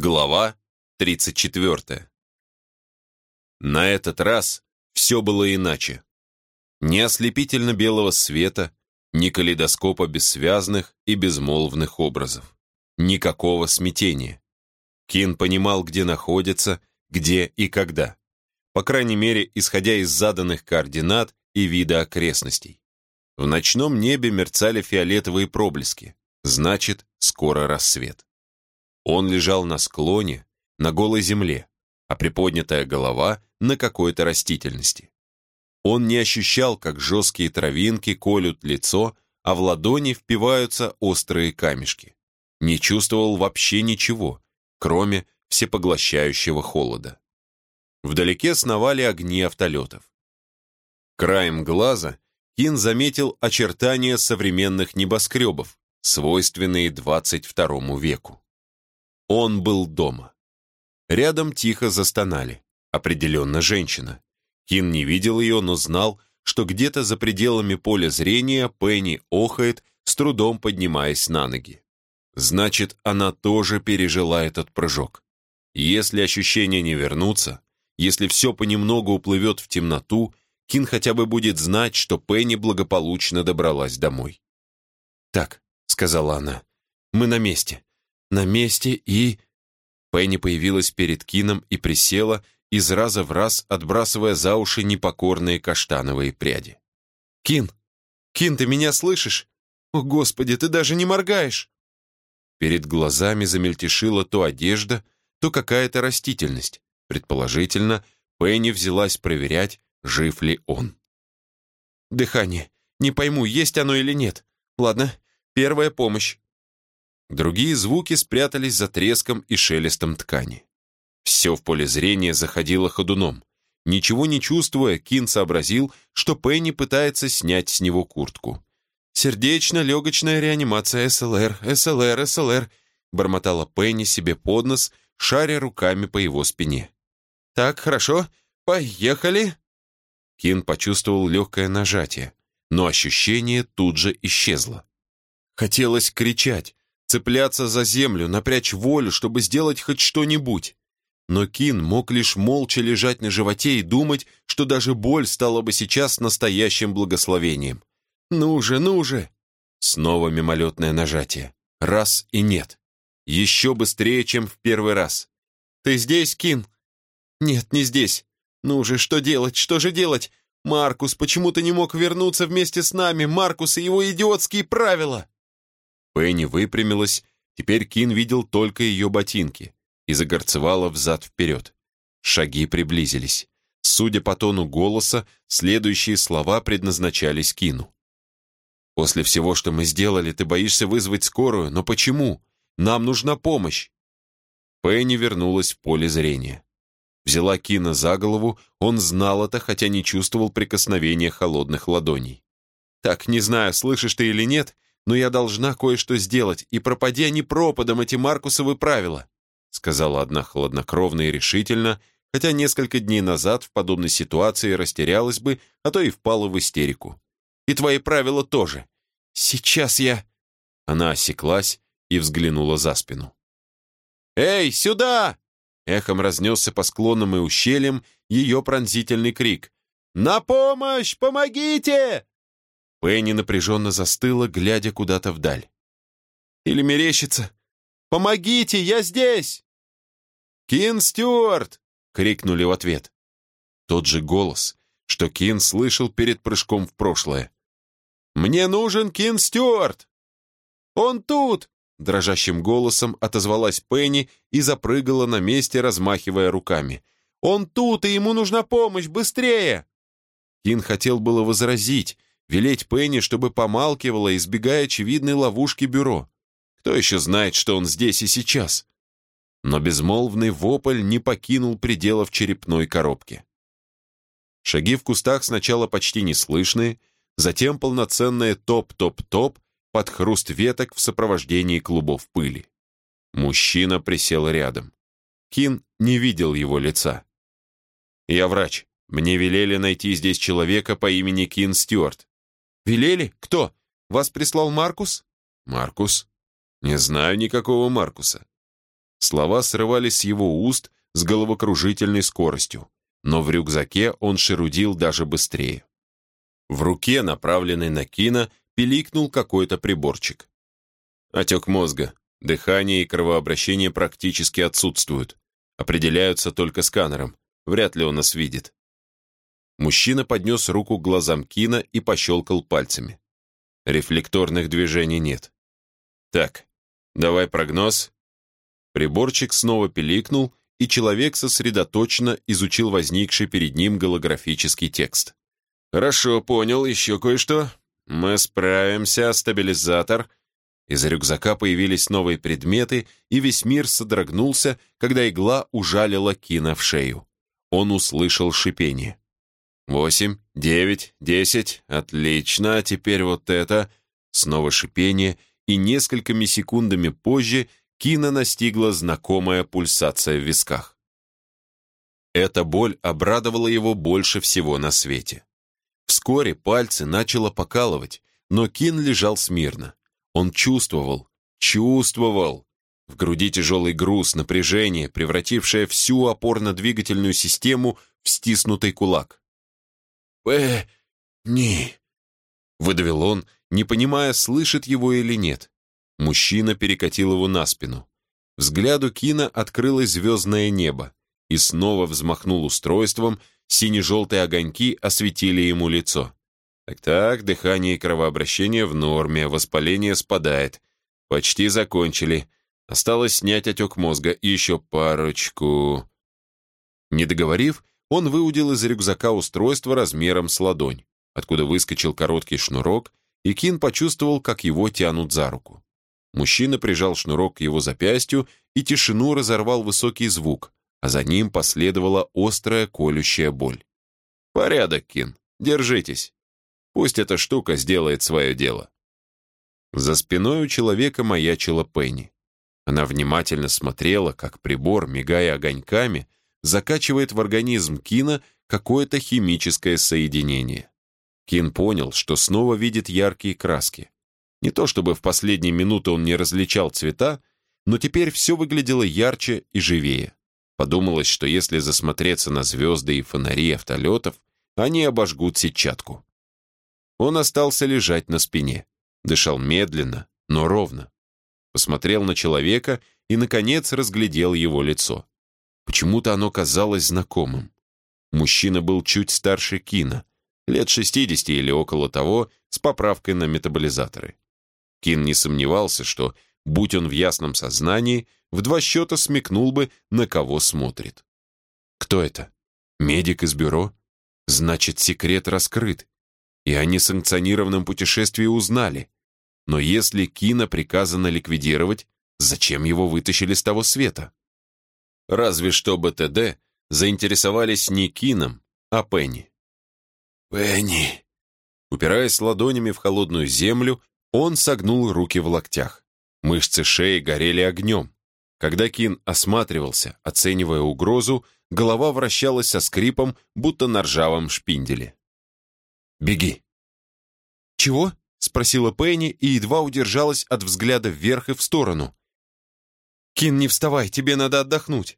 Глава 34. На этот раз все было иначе. Ни ослепительно белого света, ни калейдоскопа бессвязных и безмолвных образов. Никакого смятения. Кин понимал, где находится, где и когда. По крайней мере, исходя из заданных координат и вида окрестностей. В ночном небе мерцали фиолетовые проблески. Значит, скоро рассвет. Он лежал на склоне, на голой земле, а приподнятая голова на какой-то растительности. Он не ощущал, как жесткие травинки колют лицо, а в ладони впиваются острые камешки. Не чувствовал вообще ничего, кроме всепоглощающего холода. Вдалеке сновали огни автолетов. Краем глаза Кин заметил очертания современных небоскребов, свойственные 22 веку. Он был дома. Рядом тихо застонали. Определенно женщина. Кин не видел ее, но знал, что где-то за пределами поля зрения Пенни охает, с трудом поднимаясь на ноги. Значит, она тоже пережила этот прыжок. Если ощущения не вернутся, если все понемногу уплывет в темноту, Кин хотя бы будет знать, что Пенни благополучно добралась домой. «Так», — сказала она, — «мы на месте на месте и...» Пенни появилась перед Кином и присела, из раза в раз отбрасывая за уши непокорные каштановые пряди. «Кин! Кин, ты меня слышишь? О, Господи, ты даже не моргаешь!» Перед глазами замельтешила то одежда, то какая-то растительность. Предположительно, Пенни взялась проверять, жив ли он. «Дыхание. Не пойму, есть оно или нет. Ладно, первая помощь. Другие звуки спрятались за треском и шелестом ткани. Все в поле зрения заходило ходуном. Ничего не чувствуя, Кин сообразил, что Пенни пытается снять с него куртку. «Сердечно-легочная реанимация СЛР, СЛР, СЛР», бормотала Пенни себе под нос, шаря руками по его спине. «Так, хорошо, поехали!» Кин почувствовал легкое нажатие, но ощущение тут же исчезло. Хотелось кричать, цепляться за землю, напрячь волю, чтобы сделать хоть что-нибудь. Но Кин мог лишь молча лежать на животе и думать, что даже боль стала бы сейчас настоящим благословением. «Ну же, ну же!» Снова мимолетное нажатие. Раз и нет. Еще быстрее, чем в первый раз. «Ты здесь, Кин?» «Нет, не здесь. Ну же, что делать, что же делать? Маркус, почему ты не мог вернуться вместе с нами? Маркус и его идиотские правила!» Пенни выпрямилась, теперь Кин видел только ее ботинки и загорцевала взад-вперед. Шаги приблизились. Судя по тону голоса, следующие слова предназначались Кину. «После всего, что мы сделали, ты боишься вызвать скорую, но почему? Нам нужна помощь!» Пенни вернулась в поле зрения. Взяла Кина за голову, он знал это, хотя не чувствовал прикосновения холодных ладоней. «Так, не знаю, слышишь ты или нет, но я должна кое-что сделать, и пропади они пропадом, эти Маркусовы правила», сказала одна хладнокровно и решительно, хотя несколько дней назад в подобной ситуации растерялась бы, а то и впала в истерику. «И твои правила тоже. Сейчас я...» Она осеклась и взглянула за спину. «Эй, сюда!» Эхом разнесся по склонам и ущельям ее пронзительный крик. «На помощь! Помогите!» Пенни напряженно застыла, глядя куда-то вдаль. «Или мерещится? Помогите, я здесь!» «Кин Стюарт!» — крикнули в ответ. Тот же голос, что Кин слышал перед прыжком в прошлое. «Мне нужен Кин Стюарт!» «Он тут!» — дрожащим голосом отозвалась Пенни и запрыгала на месте, размахивая руками. «Он тут, и ему нужна помощь! Быстрее!» Кин хотел было возразить, велеть Пенни, чтобы помалкивала, избегая очевидной ловушки бюро. Кто еще знает, что он здесь и сейчас? Но безмолвный вопль не покинул пределов черепной коробки. Шаги в кустах сначала почти неслышные, затем полноценное топ-топ-топ под хруст веток в сопровождении клубов пыли. Мужчина присел рядом. Кин не видел его лица. «Я врач. Мне велели найти здесь человека по имени Кин Стюарт. «Велели? Кто? Вас прислал Маркус?» «Маркус? Не знаю никакого Маркуса». Слова срывались с его уст с головокружительной скоростью, но в рюкзаке он шерудил даже быстрее. В руке, направленной на Кина, пиликнул какой-то приборчик. Отек мозга, дыхание и кровообращение практически отсутствуют. Определяются только сканером. Вряд ли он нас видит. Мужчина поднес руку к глазам Кина и пощелкал пальцами. Рефлекторных движений нет. Так, давай прогноз. Приборчик снова пиликнул, и человек сосредоточенно изучил возникший перед ним голографический текст. «Хорошо, понял, еще кое-что. Мы справимся, стабилизатор». Из рюкзака появились новые предметы, и весь мир содрогнулся, когда игла ужалила Кина в шею. Он услышал шипение. Восемь, девять, десять. Отлично. А теперь вот это. Снова шипение, и несколькими секундами позже Кина настигла знакомая пульсация в висках. Эта боль обрадовала его больше всего на свете. Вскоре пальцы начало покалывать, но Кин лежал смирно. Он чувствовал, чувствовал. В груди тяжелый груз, напряжение, превратившее всю опорно-двигательную систему в стиснутый кулак. «Пенни!» Выдавил он, не понимая, слышит его или нет. Мужчина перекатил его на спину. Взгляду Кина открылось звездное небо, и снова взмахнул устройством, сине-желтые огоньки осветили ему лицо. Так-так, дыхание и кровообращение в норме, воспаление спадает. Почти закончили. Осталось снять отек мозга и еще парочку. Не договорив, он выудил из рюкзака устройство размером с ладонь, откуда выскочил короткий шнурок, и Кин почувствовал, как его тянут за руку. Мужчина прижал шнурок к его запястью, и тишину разорвал высокий звук, а за ним последовала острая колющая боль. «Порядок, Кин, держитесь. Пусть эта штука сделает свое дело». За спиной у человека маячила Пенни. Она внимательно смотрела, как прибор, мигая огоньками, закачивает в организм Кина какое-то химическое соединение. Кин понял, что снова видит яркие краски. Не то чтобы в последние минуты он не различал цвета, но теперь все выглядело ярче и живее. Подумалось, что если засмотреться на звезды и фонари автолетов, они обожгут сетчатку. Он остался лежать на спине, дышал медленно, но ровно. Посмотрел на человека и, наконец, разглядел его лицо. Почему-то оно казалось знакомым. Мужчина был чуть старше Кина, лет 60 или около того, с поправкой на метаболизаторы. Кин не сомневался, что, будь он в ясном сознании, в два счета смекнул бы, на кого смотрит. Кто это? Медик из бюро? Значит, секрет раскрыт. И о несанкционированном путешествии узнали. Но если Кина приказано ликвидировать, зачем его вытащили с того света? Разве что БТД заинтересовались не Кином, а Пенни. «Пенни!» Упираясь ладонями в холодную землю, он согнул руки в локтях. Мышцы шеи горели огнем. Когда Кин осматривался, оценивая угрозу, голова вращалась со скрипом, будто на ржавом шпинделе. «Беги!» «Чего?» — спросила Пенни и едва удержалась от взгляда вверх и в сторону. «Кин, не вставай, тебе надо отдохнуть».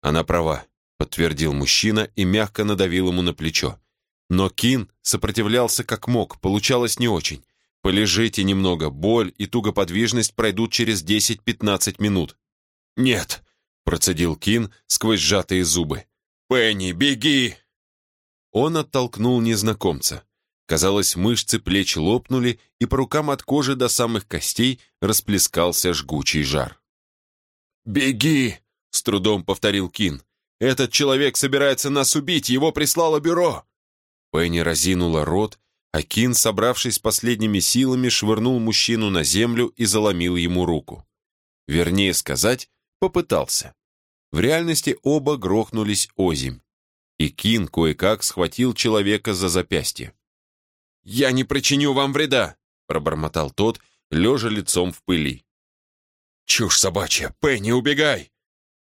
«Она права», — подтвердил мужчина и мягко надавил ему на плечо. Но Кин сопротивлялся как мог, получалось не очень. Полежите немного, боль и тугоподвижность пройдут через 10-15 минут. «Нет», — процедил Кин сквозь сжатые зубы. «Пенни, беги!» Он оттолкнул незнакомца. Казалось, мышцы плеч лопнули, и по рукам от кожи до самых костей расплескался жгучий жар. «Беги!» — с трудом повторил Кин. «Этот человек собирается нас убить, его прислало бюро!» Пенни разинула рот, а Кин, собравшись последними силами, швырнул мужчину на землю и заломил ему руку. Вернее сказать, попытался. В реальности оба грохнулись озимь, и Кин кое-как схватил человека за запястье. «Я не причиню вам вреда!» — пробормотал тот, лежа лицом в пыли. «Чушь собачья! Пенни, убегай!»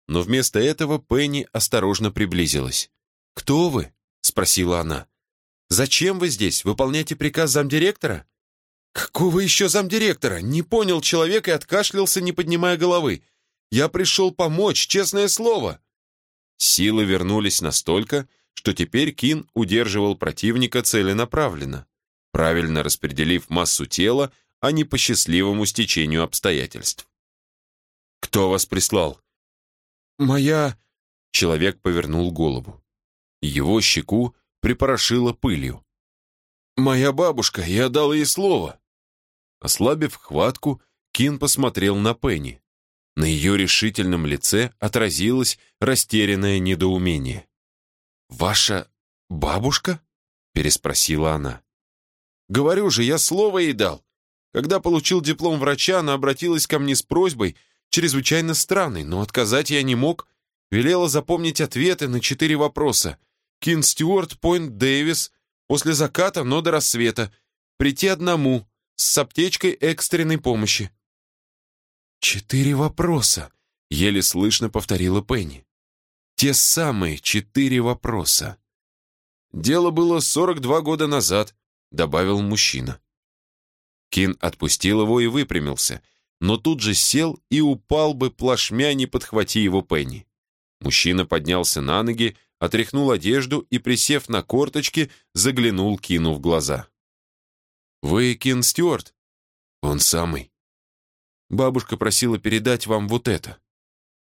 Но вместо этого Пенни осторожно приблизилась. «Кто вы?» — спросила она. «Зачем вы здесь? Выполняете приказ замдиректора?» «Какого еще замдиректора?» Не понял человек и откашлялся, не поднимая головы. Я пришел помочь, честное слово!» Силы вернулись настолько, что теперь Кин удерживал противника целенаправленно, правильно распределив массу тела, а не по счастливому стечению обстоятельств. «Кто вас прислал?» «Моя...» Человек повернул голову. Его щеку припорошило пылью. «Моя бабушка, я дал ей слово». Ослабив хватку, Кин посмотрел на Пенни. На ее решительном лице отразилось растерянное недоумение. «Ваша бабушка?» — переспросила она. «Говорю же, я слово ей дал. Когда получил диплом врача, она обратилась ко мне с просьбой, чрезвычайно странной, но отказать я не мог. Велела запомнить ответы на четыре вопроса. Кин Стюарт, Пойнт Дэвис, после заката, но до рассвета. Прийти одному, с аптечкой экстренной помощи. «Четыре вопроса», — еле слышно повторила Пенни. «Те самые четыре вопроса». «Дело было 42 года назад», — добавил мужчина. Кин отпустил его и выпрямился, но тут же сел и упал бы плашмя, не подхвати его Пенни. Мужчина поднялся на ноги, отряхнул одежду и, присев на корточки, заглянул Кину в глаза. «Вы Кин Стюарт?» «Он самый». Бабушка просила передать вам вот это».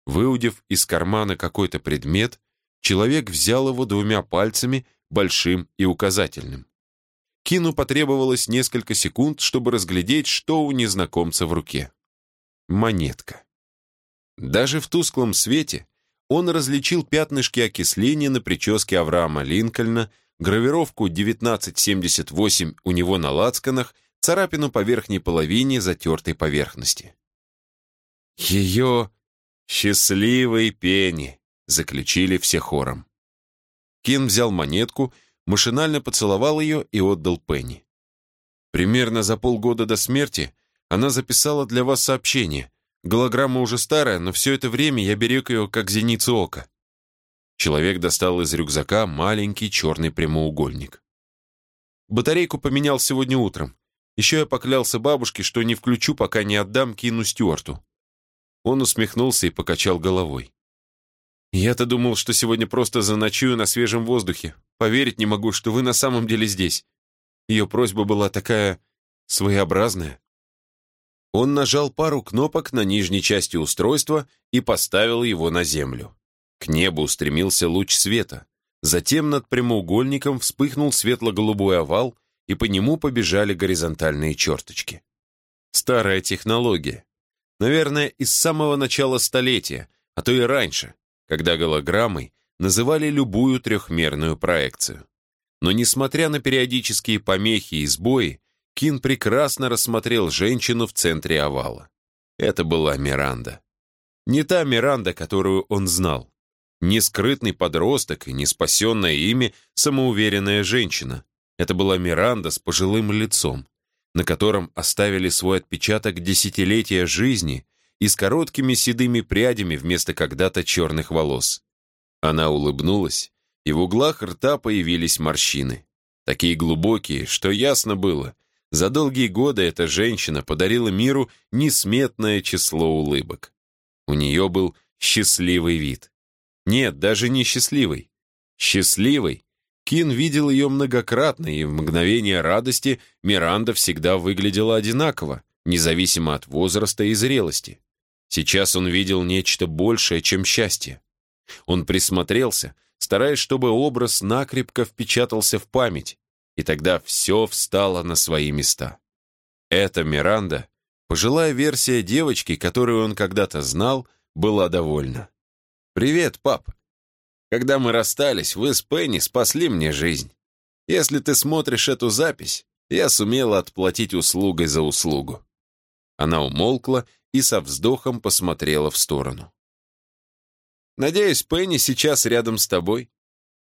Выудив из кармана какой-то предмет, человек взял его двумя пальцами, большим и указательным. Кину потребовалось несколько секунд, чтобы разглядеть, что у незнакомца в руке. Монетка. Даже в тусклом свете он различил пятнышки окисления на прическе Авраама Линкольна, гравировку 1978 у него на лацканах царапину по верхней половине затертой поверхности. «Ее счастливой пени!» — заключили все хором. Кин взял монетку, машинально поцеловал ее и отдал Пенни. Примерно за полгода до смерти она записала для вас сообщение. Голограмма уже старая, но все это время я берег ее как зеницу ока. Человек достал из рюкзака маленький черный прямоугольник. Батарейку поменял сегодня утром. Еще я поклялся бабушке, что не включу, пока не отдам Кину Стюарту. Он усмехнулся и покачал головой. Я-то думал, что сегодня просто заночую на свежем воздухе. Поверить не могу, что вы на самом деле здесь. Ее просьба была такая своеобразная. Он нажал пару кнопок на нижней части устройства и поставил его на землю. К небу устремился луч света. Затем над прямоугольником вспыхнул светло-голубой овал, и по нему побежали горизонтальные черточки. Старая технология. Наверное, из самого начала столетия, а то и раньше, когда голограммой называли любую трехмерную проекцию. Но несмотря на периодические помехи и сбои, Кин прекрасно рассмотрел женщину в центре овала. Это была Миранда. Не та Миранда, которую он знал. Не скрытный подросток и не спасенная ими самоуверенная женщина. Это была Миранда с пожилым лицом, на котором оставили свой отпечаток десятилетия жизни и с короткими седыми прядями вместо когда-то черных волос. Она улыбнулась, и в углах рта появились морщины. Такие глубокие, что ясно было, за долгие годы эта женщина подарила миру несметное число улыбок. У нее был счастливый вид. Нет, даже не счастливый. Счастливый Кин видел ее многократно, и в мгновение радости Миранда всегда выглядела одинаково, независимо от возраста и зрелости. Сейчас он видел нечто большее, чем счастье. Он присмотрелся, стараясь, чтобы образ накрепко впечатался в память, и тогда все встало на свои места. Эта Миранда, пожилая версия девочки, которую он когда-то знал, была довольна. «Привет, пап!» Когда мы расстались, вы с Пенни спасли мне жизнь. Если ты смотришь эту запись, я сумела отплатить услугой за услугу». Она умолкла и со вздохом посмотрела в сторону. «Надеюсь, Пенни сейчас рядом с тобой.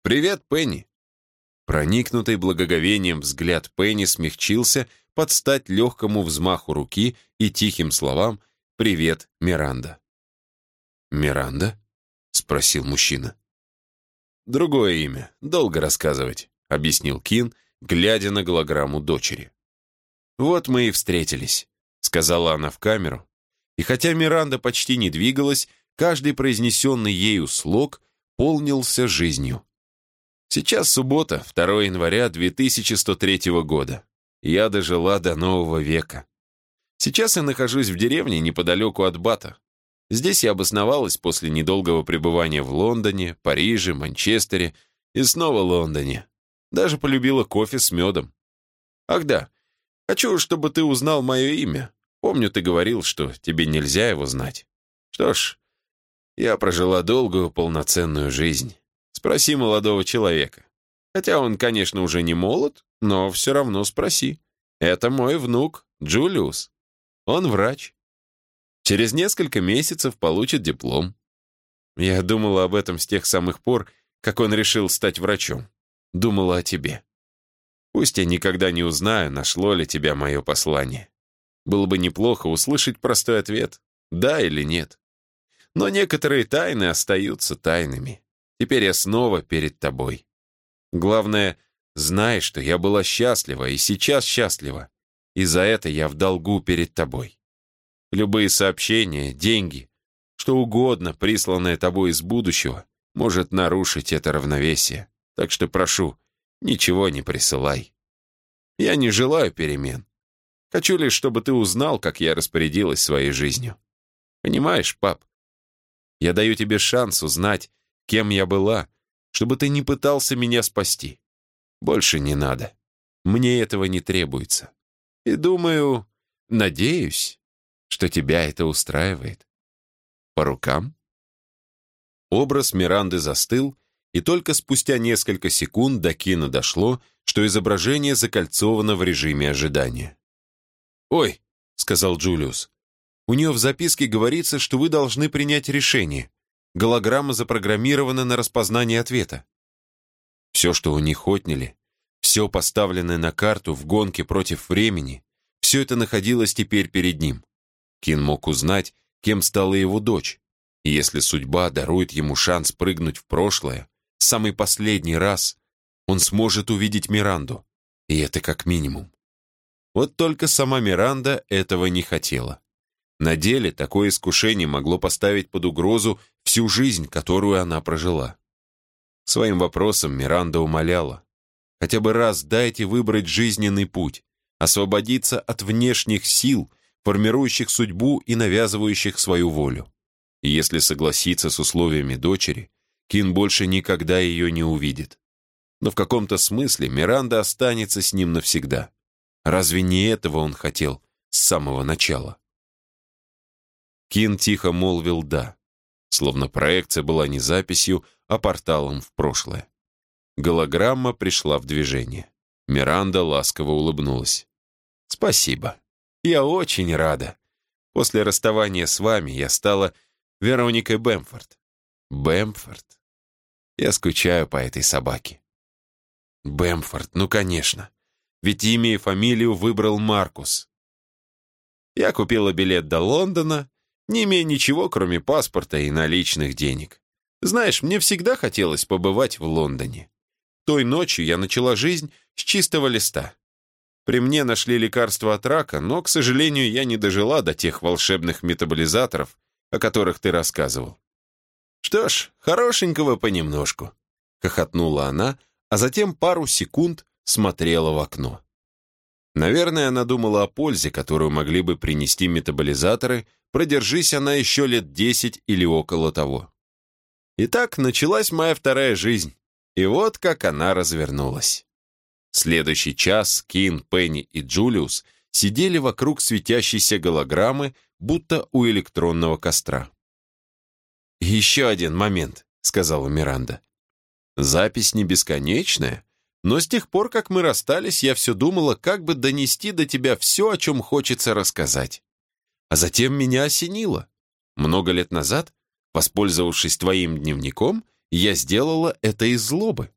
Привет, Пенни!» Проникнутый благоговением взгляд Пенни смягчился под стать легкому взмаху руки и тихим словам «Привет, Миранда». «Миранда?» — спросил мужчина. «Другое имя. Долго рассказывать», — объяснил Кин, глядя на голограмму дочери. «Вот мы и встретились», — сказала она в камеру. И хотя Миранда почти не двигалась, каждый произнесенный ею слог полнился жизнью. Сейчас суббота, 2 января 2103 года. Я дожила до нового века. Сейчас я нахожусь в деревне неподалеку от Бата. Здесь я обосновалась после недолгого пребывания в Лондоне, Париже, Манчестере и снова Лондоне. Даже полюбила кофе с медом. Ах да, хочу, чтобы ты узнал мое имя. Помню, ты говорил, что тебе нельзя его знать. Что ж, я прожила долгую, полноценную жизнь. Спроси молодого человека. Хотя он, конечно, уже не молод, но все равно спроси. Это мой внук, Джулиус. Он врач. Через несколько месяцев получит диплом. Я думала об этом с тех самых пор, как он решил стать врачом. Думала о тебе. Пусть я никогда не узнаю, нашло ли тебя мое послание. Было бы неплохо услышать простой ответ, да или нет. Но некоторые тайны остаются тайнами. Теперь я снова перед тобой. Главное, знай, что я была счастлива и сейчас счастлива, и за это я в долгу перед тобой. Любые сообщения, деньги, что угодно, присланное тобой из будущего, может нарушить это равновесие. Так что прошу, ничего не присылай. Я не желаю перемен. Хочу лишь, чтобы ты узнал, как я распорядилась своей жизнью. Понимаешь, пап? Я даю тебе шанс узнать, кем я была, чтобы ты не пытался меня спасти. Больше не надо. Мне этого не требуется. И думаю, надеюсь, что тебя это устраивает. По рукам?» Образ Миранды застыл, и только спустя несколько секунд до Кина дошло, что изображение закольцовано в режиме ожидания. «Ой», — сказал Джулиус, — «у нее в записке говорится, что вы должны принять решение. Голограмма запрограммирована на распознание ответа». Все, что у них отняли, все поставленное на карту в гонке против времени, все это находилось теперь перед ним. Кин мог узнать, кем стала его дочь. И если судьба дарует ему шанс прыгнуть в прошлое, самый последний раз, он сможет увидеть Миранду. И это как минимум. Вот только сама Миранда этого не хотела. На деле такое искушение могло поставить под угрозу всю жизнь, которую она прожила. Своим вопросом Миранда умоляла. Хотя бы раз дайте выбрать жизненный путь, освободиться от внешних сил, формирующих судьбу и навязывающих свою волю. И если согласиться с условиями дочери, Кин больше никогда ее не увидит. Но в каком-то смысле Миранда останется с ним навсегда. Разве не этого он хотел с самого начала? Кин тихо молвил «да», словно проекция была не записью, а порталом в прошлое. Голограмма пришла в движение. Миранда ласково улыбнулась. «Спасибо. Я очень рада. После расставания с вами я стала Вероникой Бэмфорд. Бэмфорд. Я скучаю по этой собаке». «Бэмфорд, ну конечно. Ведь имя и фамилию выбрал Маркус. Я купила билет до Лондона, не имея ничего, кроме паспорта и наличных денег. Знаешь, мне всегда хотелось побывать в Лондоне. Той ночью я начала жизнь с чистого листа. При мне нашли лекарство от рака, но, к сожалению, я не дожила до тех волшебных метаболизаторов, о которых ты рассказывал. Что ж, хорошенького понемножку, хохотнула она, а затем пару секунд смотрела в окно. Наверное, она думала о пользе, которую могли бы принести метаболизаторы, продержись она еще лет десять или около того. Итак, началась моя вторая жизнь. И вот как она развернулась. Следующий час Кин, Пенни и Джулиус сидели вокруг светящейся голограммы, будто у электронного костра. «Еще один момент», — сказала Миранда. «Запись не бесконечная, но с тех пор, как мы расстались, я все думала, как бы донести до тебя все, о чем хочется рассказать. А затем меня осенило. Много лет назад, воспользовавшись твоим дневником, я сделала это из злобы.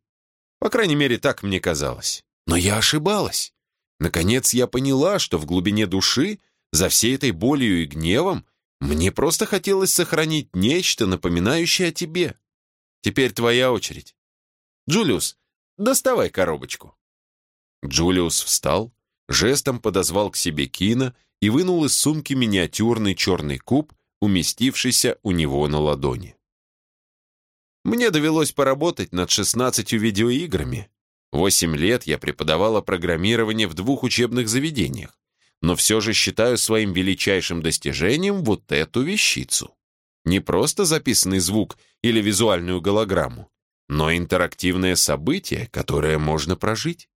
По крайней мере, так мне казалось. Но я ошибалась. Наконец я поняла, что в глубине души, за всей этой болью и гневом, мне просто хотелось сохранить нечто, напоминающее о тебе. Теперь твоя очередь. Джулиус, доставай коробочку. Джулиус встал, жестом подозвал к себе Кина и вынул из сумки миниатюрный черный куб, уместившийся у него на ладони. Мне довелось поработать над 16 видеоиграми. Восемь лет я преподавала программирование в двух учебных заведениях, но все же считаю своим величайшим достижением вот эту вещицу. Не просто записанный звук или визуальную голограмму, но интерактивное событие, которое можно прожить.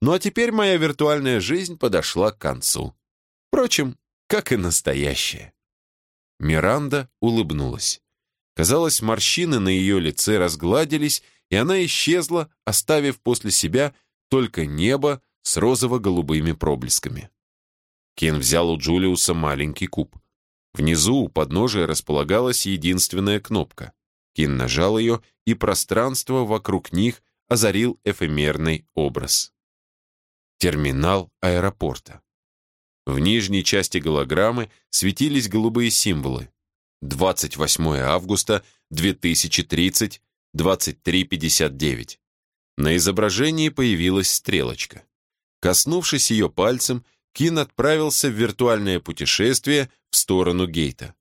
Ну а теперь моя виртуальная жизнь подошла к концу. Впрочем, как и настоящая. Миранда улыбнулась. Казалось, морщины на ее лице разгладились, и она исчезла, оставив после себя только небо с розово-голубыми проблесками. Кен взял у Джулиуса маленький куб. Внизу у подножия располагалась единственная кнопка. Кин нажал ее, и пространство вокруг них озарил эфемерный образ. Терминал аэропорта. В нижней части голограммы светились голубые символы. 28 августа 2030, 23.59. На изображении появилась стрелочка. Коснувшись ее пальцем, Кин отправился в виртуальное путешествие в сторону гейта.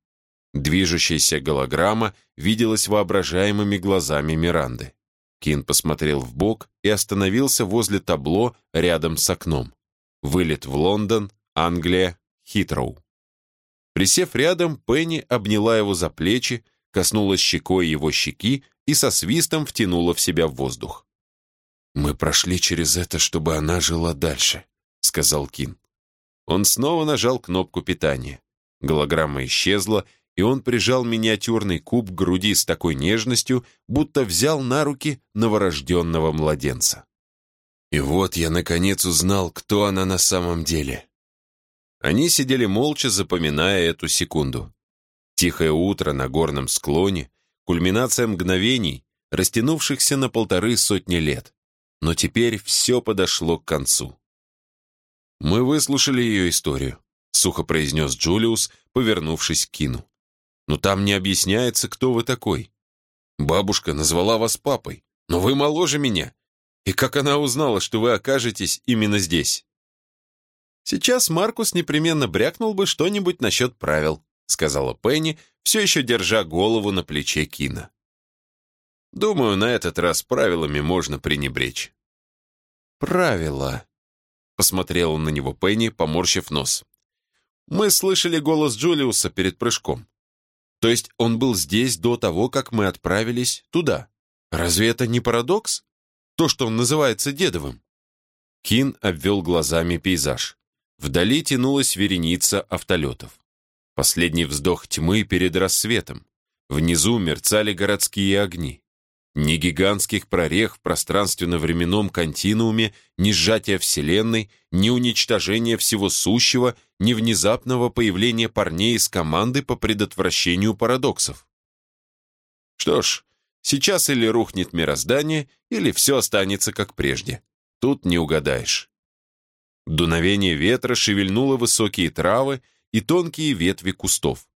Движущаяся голограмма виделась воображаемыми глазами Миранды. Кин посмотрел в бок и остановился возле табло рядом с окном. Вылет в Лондон, Англия, Хитроу. Присев рядом, Пенни обняла его за плечи, коснулась щекой его щеки и со свистом втянула в себя воздух. «Мы прошли через это, чтобы она жила дальше», — сказал Кин. Он снова нажал кнопку питания. Голограмма исчезла, и он прижал миниатюрный куб к груди с такой нежностью, будто взял на руки новорожденного младенца. И вот я наконец узнал, кто она на самом деле. Они сидели молча, запоминая эту секунду. Тихое утро на горном склоне, кульминация мгновений, растянувшихся на полторы сотни лет. Но теперь все подошло к концу. «Мы выслушали ее историю», — сухо произнес Джулиус, повернувшись к Кину. «Но там не объясняется, кто вы такой. Бабушка назвала вас папой, но вы моложе меня. И как она узнала, что вы окажетесь именно здесь?» «Сейчас Маркус непременно брякнул бы что-нибудь насчет правил», сказала Пенни, все еще держа голову на плече Кина. «Думаю, на этот раз правилами можно пренебречь». «Правила», — посмотрела на него Пенни, поморщив нос. «Мы слышали голос Джулиуса перед прыжком. То есть он был здесь до того, как мы отправились туда. Разве это не парадокс? То, что он называется дедовым?» Кин обвел глазами пейзаж. Вдали тянулась вереница автолетов. Последний вздох тьмы перед рассветом. Внизу мерцали городские огни. Ни гигантских прорех в пространственно-временном континууме, ни сжатия Вселенной, ни уничтожения всего сущего, ни внезапного появления парней из команды по предотвращению парадоксов. Что ж, сейчас или рухнет мироздание, или все останется как прежде. Тут не угадаешь. Дуновение ветра шевельнуло высокие травы и тонкие ветви кустов.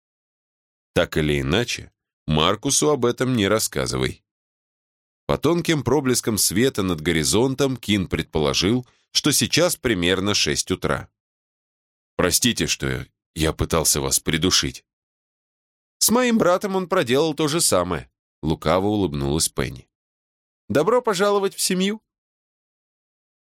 Так или иначе, Маркусу об этом не рассказывай. По тонким проблескам света над горизонтом Кин предположил, что сейчас примерно шесть утра. «Простите, что я пытался вас придушить». «С моим братом он проделал то же самое», — лукаво улыбнулась Пенни. «Добро пожаловать в семью».